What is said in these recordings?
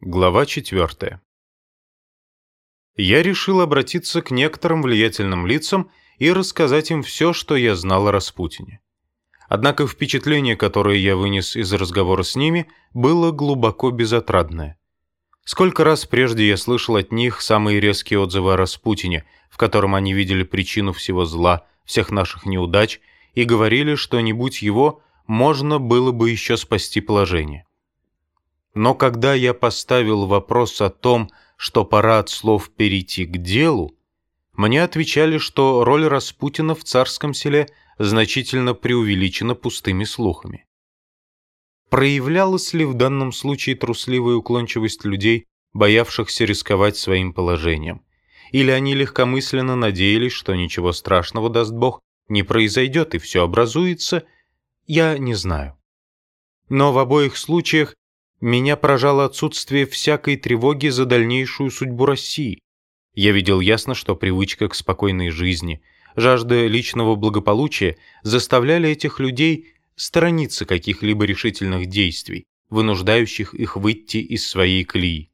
Глава 4. Я решил обратиться к некоторым влиятельным лицам и рассказать им все, что я знал о Распутине. Однако впечатление, которое я вынес из разговора с ними, было глубоко безотрадное. Сколько раз прежде я слышал от них самые резкие отзывы о Распутине, в котором они видели причину всего зла, всех наших неудач, и говорили, что не будь его, можно было бы еще спасти положение. Но когда я поставил вопрос о том, что пора от слов перейти к делу, мне отвечали, что роль Распутина в царском селе значительно преувеличена пустыми слухами. Проявлялась ли в данном случае трусливая уклончивость людей, боявшихся рисковать своим положением? Или они легкомысленно надеялись, что ничего страшного, даст Бог, не произойдет и все образуется, я не знаю. Но в обоих случаях меня поражало отсутствие всякой тревоги за дальнейшую судьбу России. Я видел ясно, что привычка к спокойной жизни, жажда личного благополучия заставляли этих людей сторониться каких-либо решительных действий, вынуждающих их выйти из своей колеи.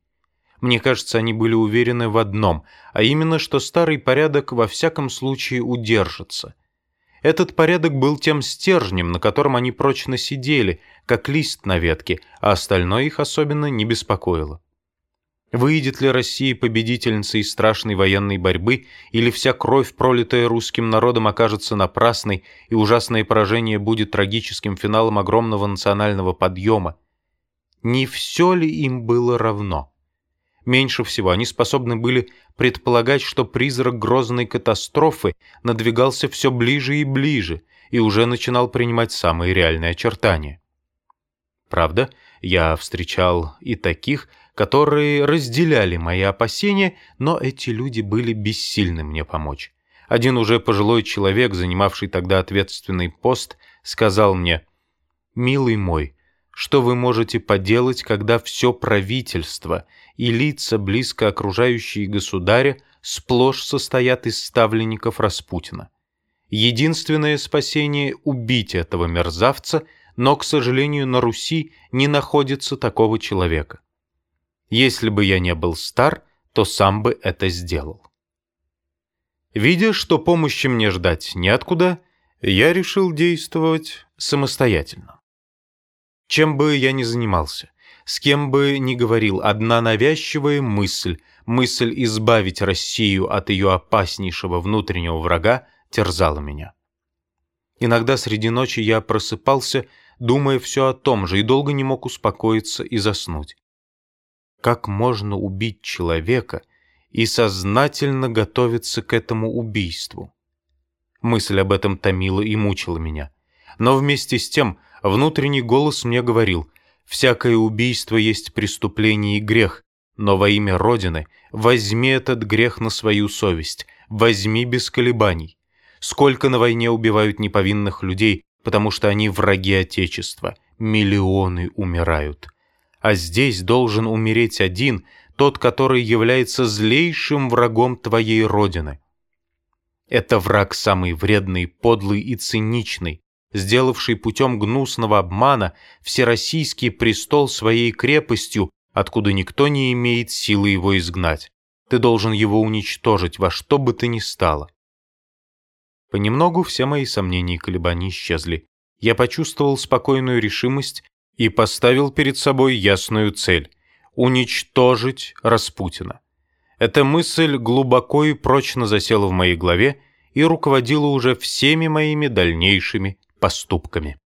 Мне кажется, они были уверены в одном, а именно, что старый порядок во всяком случае удержится. Этот порядок был тем стержнем, на котором они прочно сидели, как лист на ветке, а остальное их особенно не беспокоило. Выйдет ли Россия победительницей страшной военной борьбы, или вся кровь, пролитая русским народом, окажется напрасной, и ужасное поражение будет трагическим финалом огромного национального подъема? Не все ли им было равно? Меньше всего они способны были предполагать, что призрак грозной катастрофы надвигался все ближе и ближе и уже начинал принимать самые реальные очертания. Правда, я встречал и таких, которые разделяли мои опасения, но эти люди были бессильны мне помочь. Один уже пожилой человек, занимавший тогда ответственный пост, сказал мне, «Милый мой, что вы можете поделать, когда все правительство и лица, близко окружающие государя, сплошь состоят из ставленников Распутина? Единственное спасение — убить этого мерзавца, но, к сожалению, на Руси не находится такого человека. Если бы я не был стар, то сам бы это сделал. Видя, что помощи мне ждать неоткуда, я решил действовать самостоятельно. Чем бы я ни занимался, с кем бы ни говорил, одна навязчивая мысль, мысль избавить Россию от ее опаснейшего внутреннего врага, терзала меня. Иногда среди ночи я просыпался, думая все о том же, и долго не мог успокоиться и заснуть. Как можно убить человека и сознательно готовиться к этому убийству? Мысль об этом томила и мучила меня. Но вместе с тем внутренний голос мне говорил, «Всякое убийство есть преступление и грех, но во имя Родины возьми этот грех на свою совесть, возьми без колебаний. Сколько на войне убивают неповинных людей, потому что они враги Отечества, миллионы умирают. А здесь должен умереть один, тот, который является злейшим врагом твоей Родины. Это враг самый вредный, подлый и циничный, сделавший путем гнусного обмана всероссийский престол своей крепостью, откуда никто не имеет силы его изгнать. Ты должен его уничтожить во что бы то ни стало. Понемногу все мои сомнения и колебания исчезли. Я почувствовал спокойную решимость и поставил перед собой ясную цель — уничтожить Распутина. Эта мысль глубоко и прочно засела в моей голове и руководила уже всеми моими дальнейшими поступками.